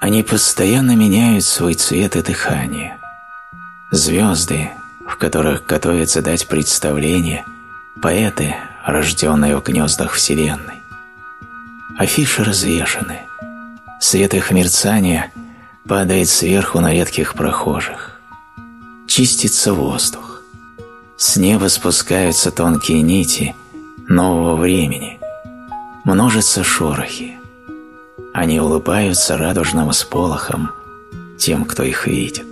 Они постоянно меняют свой цвет и дыхание. Звезды, в которых готовятся дать представление, поэты, рожденные в гнездах Вселенной. Афиши развешаны. Свет их мерцания падает сверху на редких прохожих. Чистится воздух. С неба спускаются тонкие нити нового времени. Множатся шорохи. Они улыбаются радужным сполохом тем, кто их видит.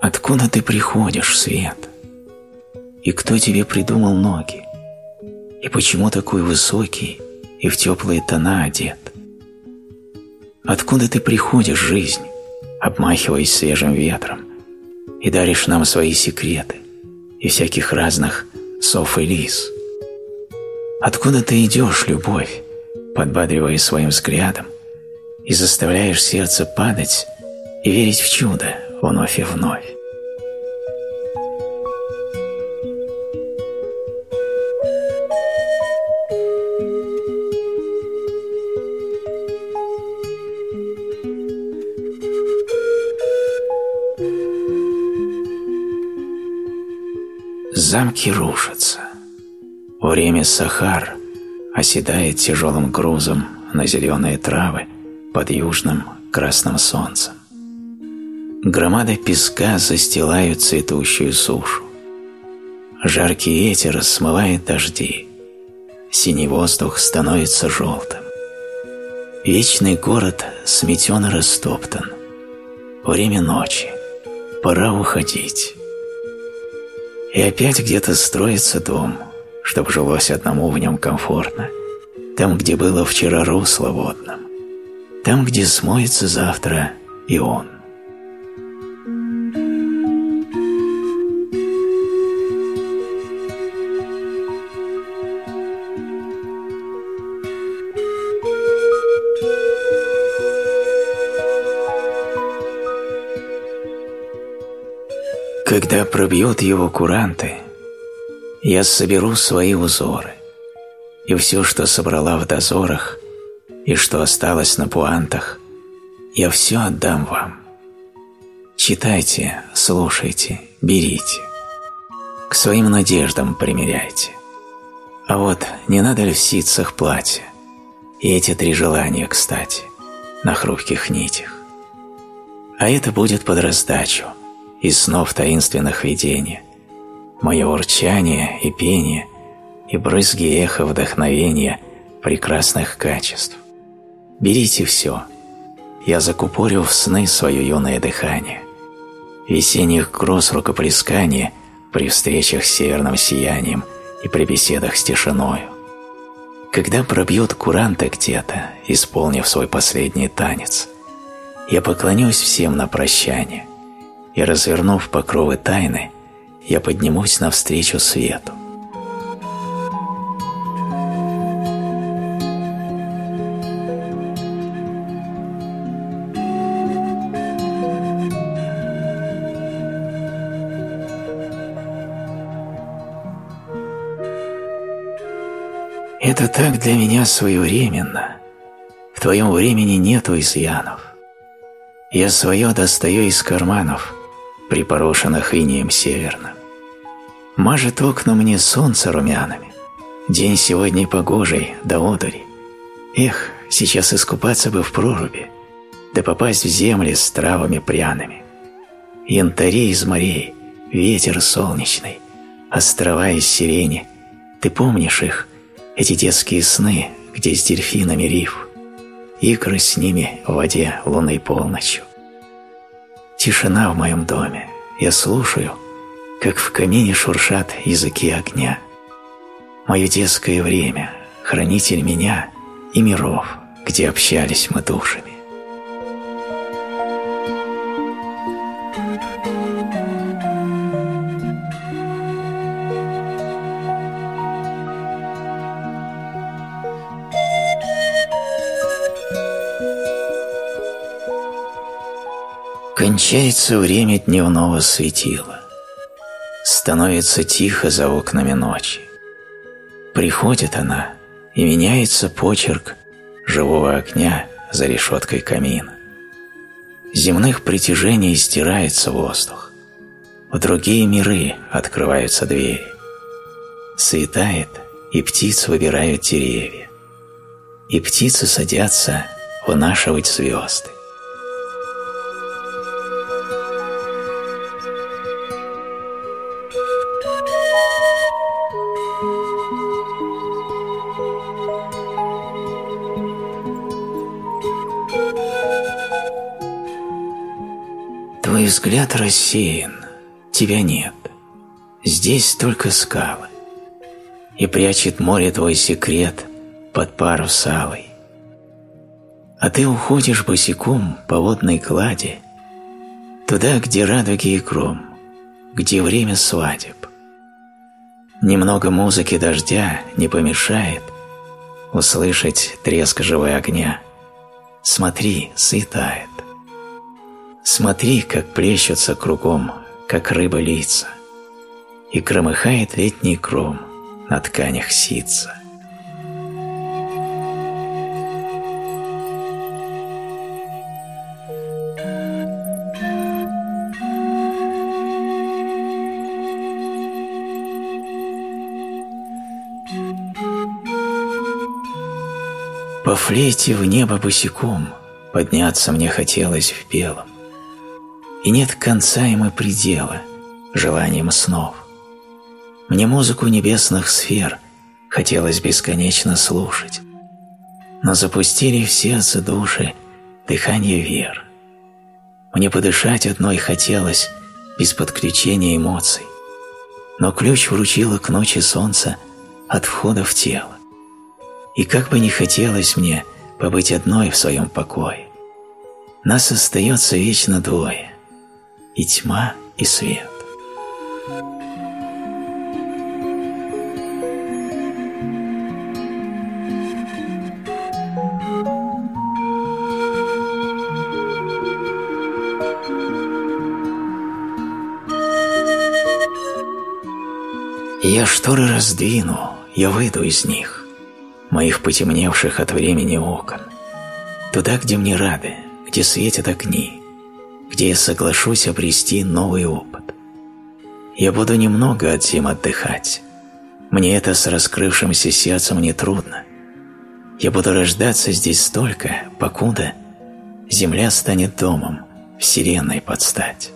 Откуда ты приходишь, Свет? И кто тебе придумал ноги? И почему такой высокий и в теплые тона одет? Откуда ты приходишь, жизнь, обмахиваясь свежим ветром, и даришь нам свои секреты и всяких разных сов и лис? Откуда ты идешь, любовь, подбадривая своим взглядом, и заставляешь сердце падать и верить в чудо вновь и вновь? Замки рушатся. Время Сахар оседает тяжелым грузом на зеленые травы под южным красным солнцем. Громады песка застилают цветущую сушу. Жаркий ветер смывает дожди. Синий воздух становится желтым. Вечный город сметен и растоптан. Время ночи. Пора уходить. И опять где-то строится дом, чтоб жилось одному в нем комфортно, там, где было вчера русло водным, там, где смоется завтра и он. Когда пробьют его куранты, я соберу свои узоры, и все, что собрала в дозорах, и что осталось на пуантах, я все отдам вам. Читайте, слушайте, берите. К своим надеждам примеряйте. А вот не надо ли в ситцах платье? И эти три желания, кстати, на хрупких нитях. А это будет под раздачу – из снов таинственных видения, мое урчание и пение и брызги эха вдохновения прекрасных качеств. Берите все. Я закупорю в сны свое юное дыхание. Весенних гроз рукоплескания при встречах с северным сиянием и при беседах с тишиною. Когда пробьют куранты где-то, исполнив свой последний танец, я поклонюсь всем на прощание, и, развернув покровы тайны, я поднимусь навстречу свету. Это так для меня своевременно. В твоем времени нету изъянов. Я свое достаю из карманов, припорошенных инеем северным. Мажет окна мне солнце румянами, день сегодня погожий до одури. Эх, сейчас искупаться бы в проруби, да попасть в земли с травами пряными. Янтари из морей, ветер солнечный, острова из сирени. Ты помнишь их, эти детские сны, где с дельфинами риф, икры с ними в воде лунной полночью. Тишина в моем доме. Я слушаю, как в камине шуршат языки огня. Мое детское время, хранитель меня и миров, где общались мы душами. Кончается время дневного светила. Становится тихо за окнами ночи. Приходит она, и меняется почерк живого огня за решеткой камина. Земных притяжений стирается воздух. В другие миры открываются двери. Светает, и птиц выбирают деревья. И птицы садятся вынашивать звезды. Взгляд рассеян, тебя нет. Здесь только скалы. И прячет море твой секрет под парус алый. А ты уходишь босиком по водной клади, Туда, где радуги и гром, где время свадеб. Немного музыки дождя не помешает Услышать треск живой огня. Смотри, светает. Смотри, как плещутся кругом, как рыба лица, И громыхает летний кром на тканях ситца. По флейте в небо босиком Подняться мне хотелось в белом. И нет конца им и предела желанием снов. Мне музыку небесных сфер хотелось бесконечно слушать, но запустили в сердце души дыхание вер. Мне подышать одной хотелось без подключения эмоций, но ключ вручила к ночи солнца от входа в тело. И как бы не хотелось мне побыть одной в своем покое, нас остается вечно двое и тьма, и свет. Я шторы раздвину, я выйду из них, моих потемневших от времени окон, туда, где мне рады, где светят огни, где я соглашусь обрести новый опыт. Я буду немного от зим отдыхать. Мне это с раскрывшимся сердцем не трудно. Я буду рождаться здесь столько, покуда земля станет домом, вселенной подстать.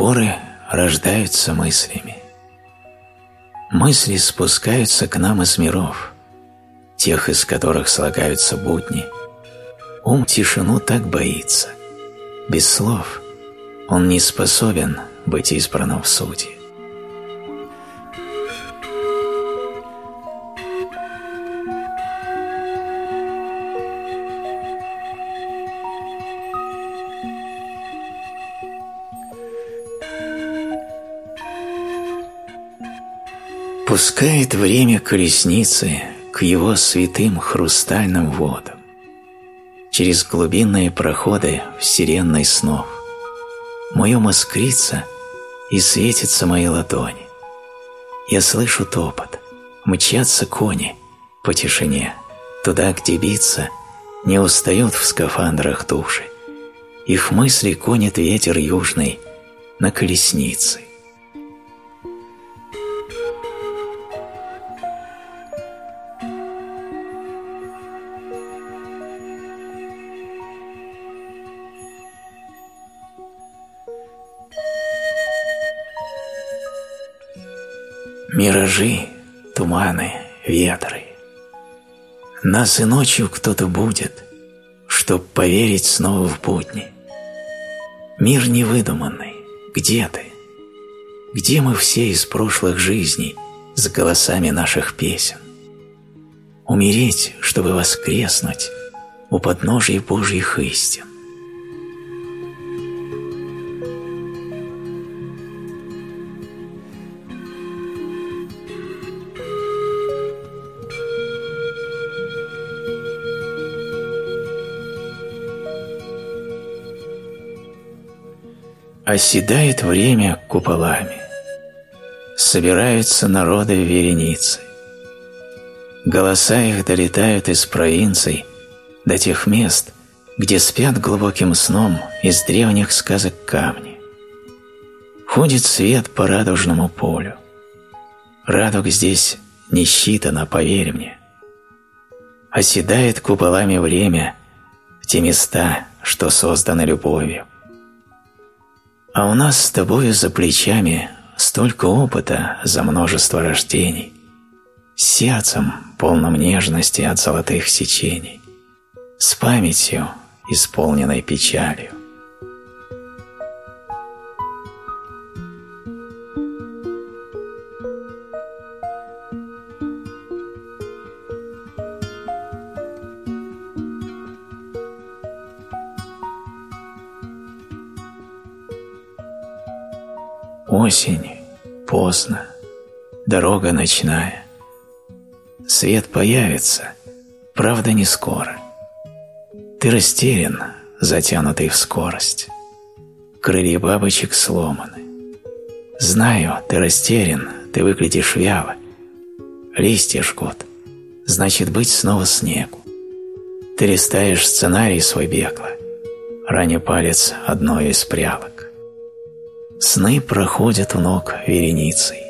Споры рождаются мыслями. Мысли спускаются к нам из миров, тех, из которых слагаются будни. Ум тишину так боится. Без слов он не способен быть избранным в суде. Пускает время колесницы к его святым хрустальным водам, через глубинные проходы вселенной снов. Ум искрится, и светится мои ладони. Я слышу топот, мчатся кони по тишине, туда, где биться, не устают в скафандрах души. Их мысли конит ветер южный на колеснице. Миражи, туманы, ветры. Нас и ночью кто-то будет, чтоб поверить снова в будни. Мир невыдуманный, где ты? Где мы все из прошлых жизней с голосами наших песен? Умереть, чтобы воскреснуть, у подножия Божьих истин. Оседает время куполами, собираются народы в вереницы. Голоса их долетают из провинций до тех мест, где спят глубоким сном из древних сказок камни. Ходит свет по радужному полю. Радуг здесь не считано, поверь мне. Оседает куполами время в те места, что созданы любовью. А у нас с тобою за плечами столько опыта за множество рождений, сердцем, полным нежности от золотых сечений, с памятью, исполненной печалью. Осень, поздно, дорога ночная. Свет появится, правда не скоро. Ты растерян, затянутый в скорость. Крылья бабочек сломаны. Знаю, ты растерян, ты выглядишь вяло. Листья жгут, значит быть снова снегу. Ты листаешь сценарий свой бегло, раня палец одной из прялок. Сны проходят у ног вереницей.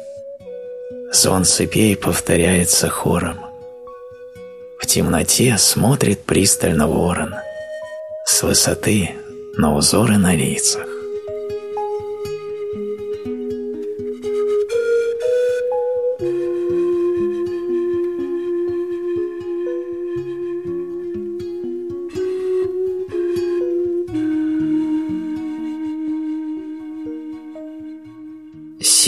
Звон цепей повторяется хором. В темноте смотрит пристально ворон. С высоты на узоры на лицах.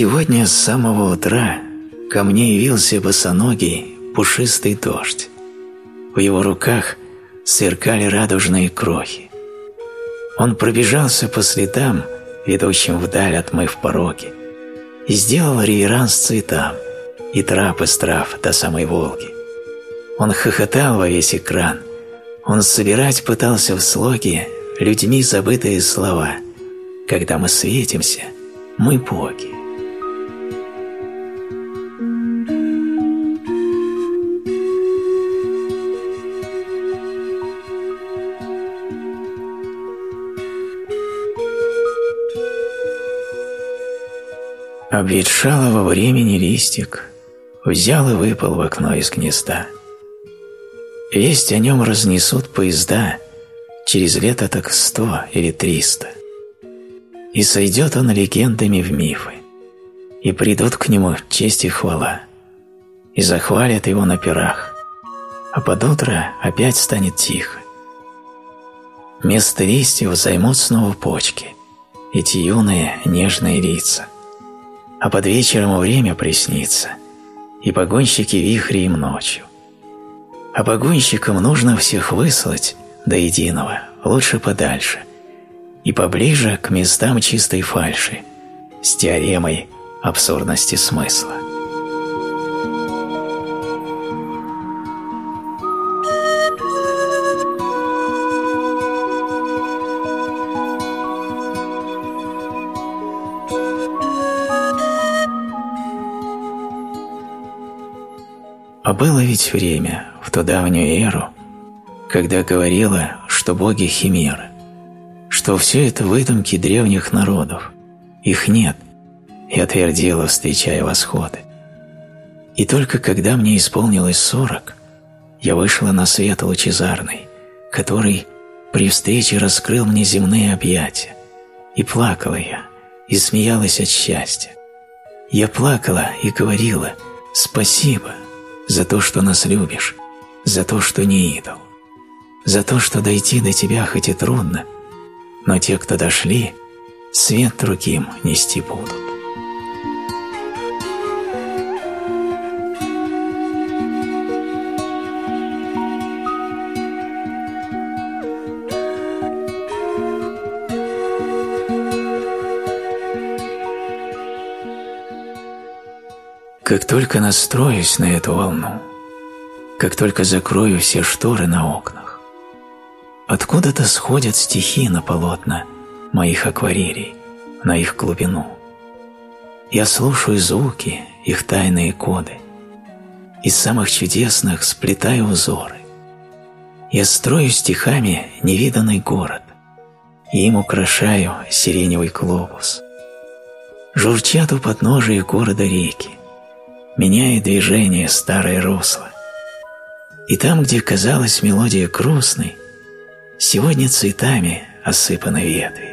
Сегодня с самого утра ко мне явился босоногий пушистый дождь. В его руках сверкали радужные крохи. Он пробежался по следам, ведущим вдаль отмыв пороги, и сделал реверанс цветам и трап из трав до самой Волги. Он хохотал во весь экран, он собирать пытался в слоги людьми забытые слова. Когда мы светимся, мы боги. Обветшалого времени листик взял и выпал в окно из гнезда. Весть о нем разнесут поезда через лето так сто или триста. И сойдет он легендами в мифы, и придут к нему честь и хвала, и захвалят его на пирах, а под утро опять станет тихо. Место листьев займут снова почки, эти юные нежные лица а под вечером время приснится, и погонщики вихри им ночью. А погонщикам нужно всех выслать до единого, лучше подальше, и поближе к местам чистой фальши, с теоремой абсурдности смысла. Было ведь время, в ту давнюю эру, когда говорила, что боги – химеры, что все это выдумки древних народов, их нет, я твердила, встречая восходы. И только когда мне исполнилось сорок, я вышла на свет лучезарный, который при встрече раскрыл мне земные объятия, и плакала я, и смеялась от счастья. Я плакала и говорила «Спасибо, за то, что нас любишь, за то, что не идол, за то, что дойти до тебя хоть и трудно, но те, кто дошли, свет другим нести будут. Как только настроюсь на эту волну, как только закрою все шторы на окнах, откуда-то сходят стихи на полотна моих акварелей, на их глубину. Я слушаю звуки, их тайные коды, из самых чудесных сплетаю узоры. Я строю стихами невиданный город, и им украшаю сиреневый глобус. Журчат у подножия города реки, меняя движение старое русло. И там, где казалась мелодия грустной, сегодня цветами осыпаны ветви.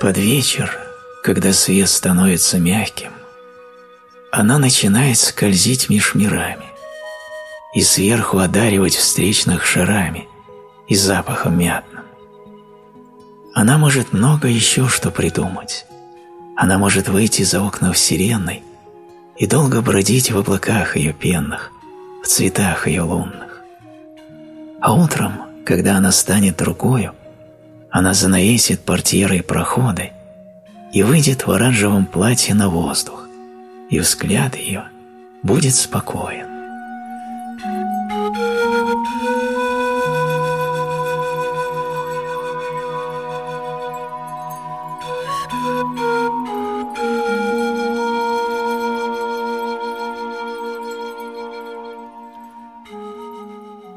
Под вечер, когда свет становится мягким, она начинает скользить меж мирами и сверху одаривать встречных шарами и запахом мятным. Она может много еще что придумать. Она может выйти за окна вселенной и долго бродить в облаках ее пенных, в цветах ее лунных. А утром, когда она станет другою, она занавесит портьерой проходы и выйдет в оранжевом платье на воздух, и взгляд ее будет спокоен.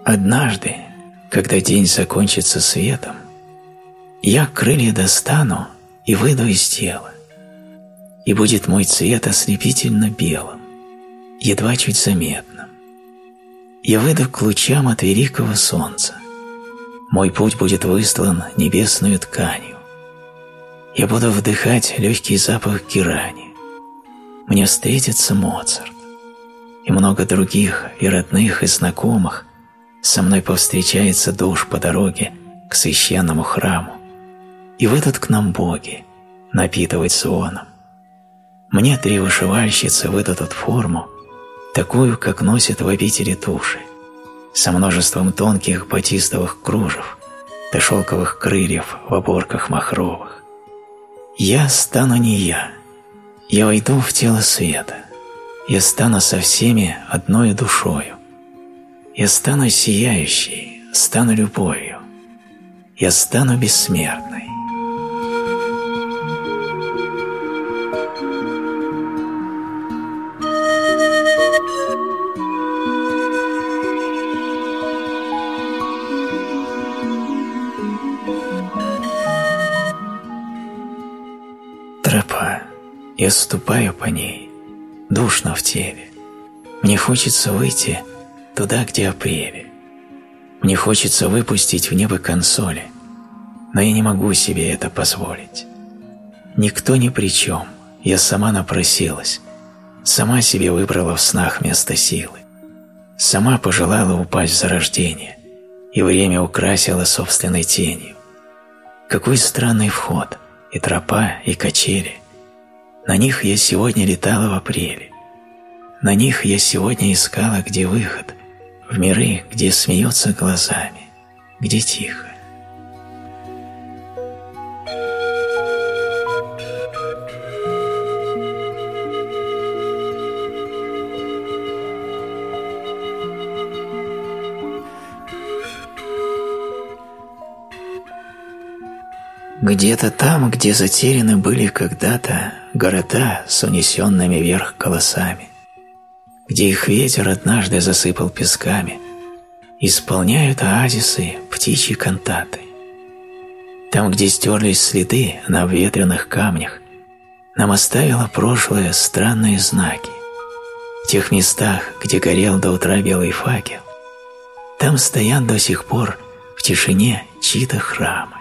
Однажды, когда день закончится светом, я крылья достану и выйду из тела, и будет мой цвет ослепительно белым, едва чуть заметным. Я выйду к лучам от великого солнца. Мой путь будет выстлан небесную тканью. Я буду вдыхать легкий запах герани. Мне встретится Моцарт. И много других и родных, и знакомых со мной повстречается душ по дороге к священному храму и выйдут к нам боги, напитывать звоном. Мне три вышивальщицы выдадут форму, такую, как носят в обители туши, со множеством тонких батистовых кружев до шелковых крыльев в оборках махровых. Я стану не я, я войду в тело света, я стану со всеми одной душою, я стану сияющей, стану любовью, я стану бессмертной. Я ступаю по ней, душно в теле. Мне хочется выйти туда, где апрель. Мне хочется выпустить в небо консоли, но я не могу себе это позволить. Никто ни при чем, я сама напросилась, сама себе выбрала в снах место силы, сама пожелала упасть в зарождение и время украсила собственной тенью. Какой странный вход, и тропа, и качели. На них я сегодня летала в апреле. На них я сегодня искала, где выход, в миры, где смеется глазами, где тихо. Где-то там, где затеряны были когда-то города с унесенными вверх колосами, где их ветер однажды засыпал песками, исполняют оазисы птичьи кантаты. Там, где стерлись следы на ветреных камнях, нам оставило прошлое странные знаки. В тех местах, где горел до утра белый факел, там стоят до сих пор в тишине чьи-то храмы.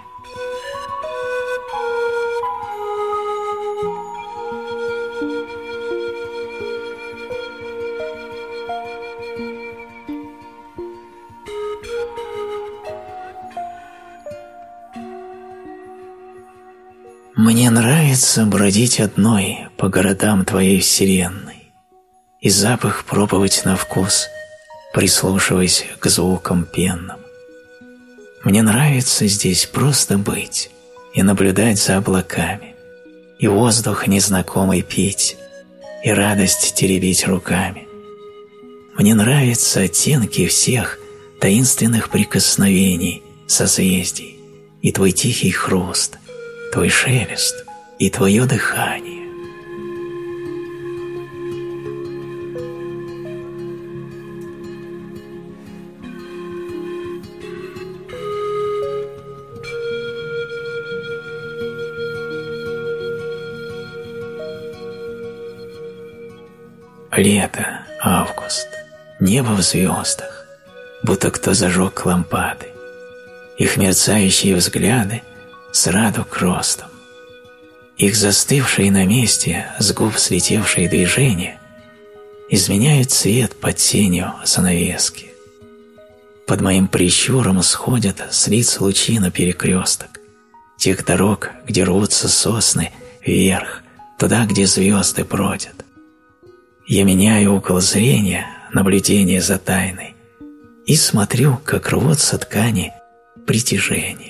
Мне нравится бродить одной по городам твоей вселенной и запах пробовать на вкус, прислушиваясь к звукам пенным. Мне нравится здесь просто быть и наблюдать за облаками, и воздух незнакомый пить, и радость теребить руками. Мне нравятся оттенки всех таинственных прикосновений созвездий и твой тихий хруст, твой шелест и твое дыхание. Лето, август, небо в звездах, будто кто зажег лампады. Их мерцающие взгляды с радуг ростом. Их застывшие на месте, с губ слетевшие движения, изменяют цвет под тенью занавески. Под моим прищуром сходят с лиц лучи на перекресток, тех дорог, где рвутся сосны, вверх, туда, где звезды бродят. Я меняю угол зрения, наблюдение за тайной, и смотрю, как рвутся ткани притяжения.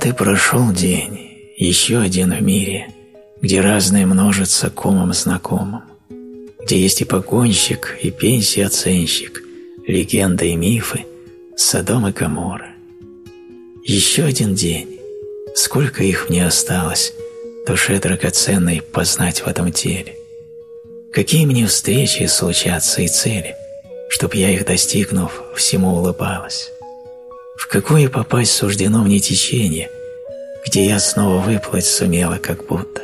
Вот и прошел день, еще один в мире – где разные множатся комом знакомым, где есть и погонщик, и пенсий-оценщик, легенды и мифы, Содом и Гоморра. Еще один день, сколько их мне осталось, душе драгоценной познать в этом теле. Какие мне встречи случатся и цели, чтоб я их достигнув, всему улыбалась. В какое попасть суждено мне течение, где я снова выплыть сумела как будто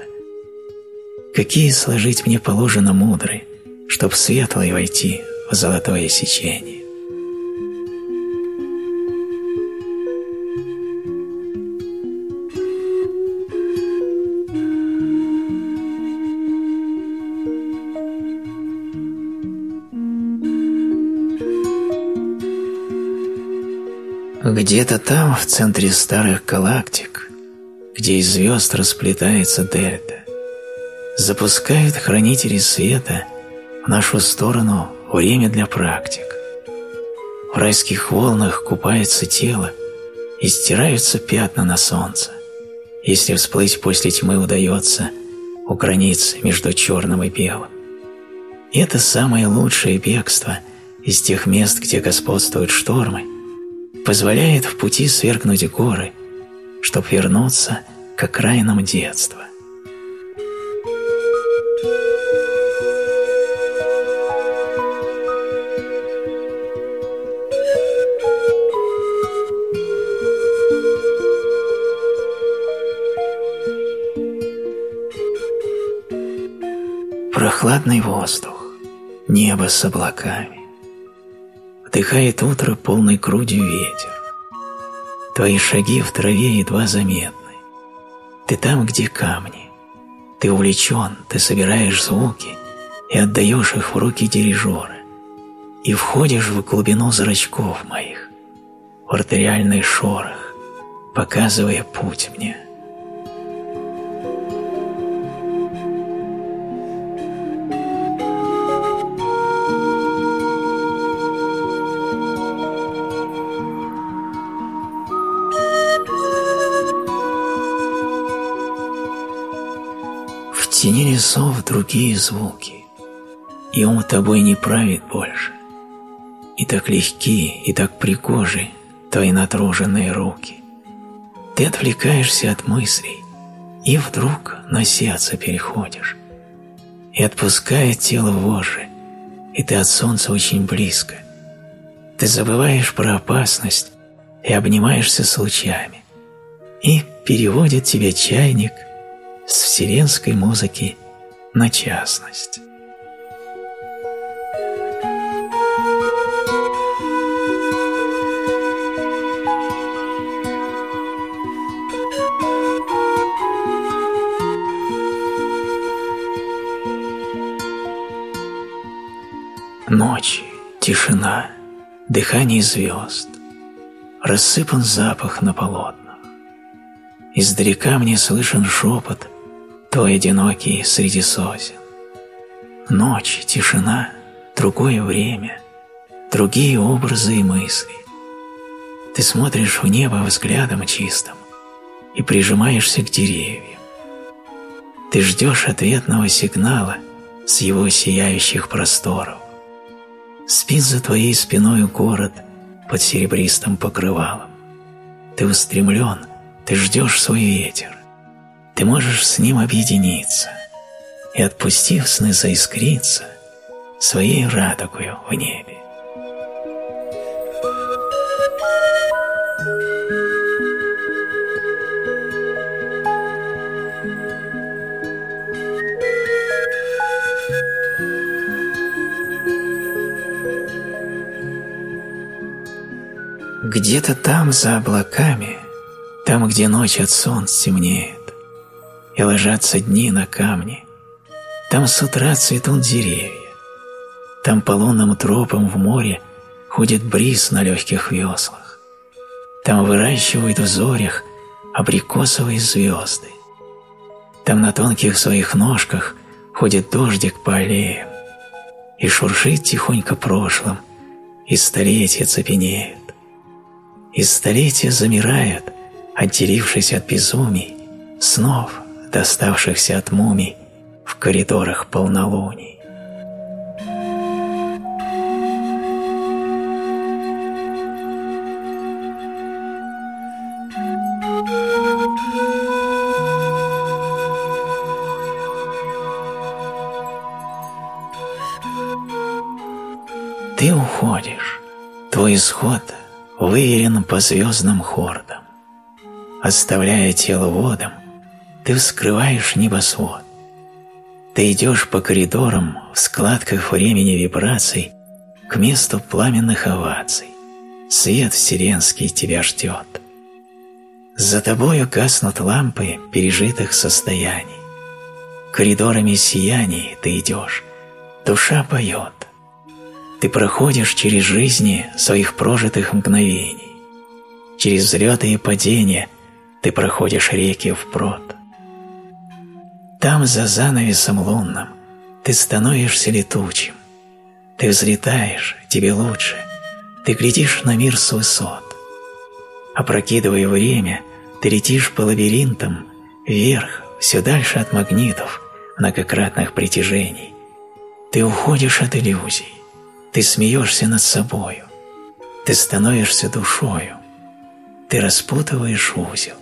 какие сложить мне положено мудры, чтоб светлой войти в золотое сечение. Где-то там, в центре старых галактик, где из звезд расплетается дельта, запускают хранители света в нашу сторону время для практик. В райских волнах купается тело и стираются пятна на солнце, если всплыть после тьмы удается у границ между черным и белым. это самое лучшее бегство из тех мест, где господствуют штормы, позволяет в пути свергнуть горы, чтоб вернуться к окраинам детства. Прохладный воздух, небо с облаками. Вдыхает утро полной грудью ветер. Твои шаги в траве едва заметны. Ты там, где камни. Ты увлечен, ты собираешь звуки и отдаешь их в руки дирижера. И входишь в глубину зрачков моих, в артериальный шорох, показывая путь мне. Тени лесов другие звуки, и ум тобой не правит больше. И так легки, и так пригожи твои натруженные руки. Ты отвлекаешься от мыслей, и вдруг на сердце переходишь. И отпускает тело вожжи, и ты от солнца очень близко. Ты забываешь про опасность и обнимаешься с лучами. И переводит тебя чайник с вселенской музыки на частность. Ночь, тишина, дыхание звезд, Рассыпан запах на полотнах. Издалека мне слышен шепот — твой одинокий среди сосен. Ночь, тишина, другое время, другие образы и мысли. Ты смотришь в небо взглядом чистым и прижимаешься к деревьям. Ты ждешь ответного сигнала с его сияющих просторов. Спит за твоей спиной город под серебристым покрывалом. Ты устремлен, ты ждешь свой ветер. Ты можешь с ним объединиться и, отпустив сны заискриться, своей радугою в небе. Где-то там, за облаками, там, где ночь от солнца темнеет, и ложатся дни на камни, там с утра цветут деревья, там по лунным тропам в море ходит бриз на легких веслах, там выращивают в зорях абрикосовые звезды, там на тонких своих ножках ходит дождик по аллеям и шуршит тихонько прошлым, и столетия цепенеют. И столетия замирают, отделившись от безумий, снов, доставшихся от мумий в коридорах полнолуний. Ты уходишь, твой исход – выверен по звездным хордам. Оставляя тело водом, ты вскрываешь небосвод. Ты идешь по коридорам в складках времени вибраций к месту пламенных оваций. Свет вселенский тебя ждет. За тобою гаснут лампы пережитых состояний. Коридорами сияний ты идешь, душа поет. Ты проходишь через жизни своих прожитых мгновений. Через взлеты и падения ты проходишь реки впрод. Там, за занавесом лунным, ты становишься летучим. Ты взлетаешь, тебе лучше, ты глядишь на мир с высот. Опрокидывая время, ты летишь по лабиринтам вверх, все дальше от магнитов, многократных притяжений. Ты уходишь от иллюзий. Ты смеешься над собою, ты становишься душою, ты распутываешь узел.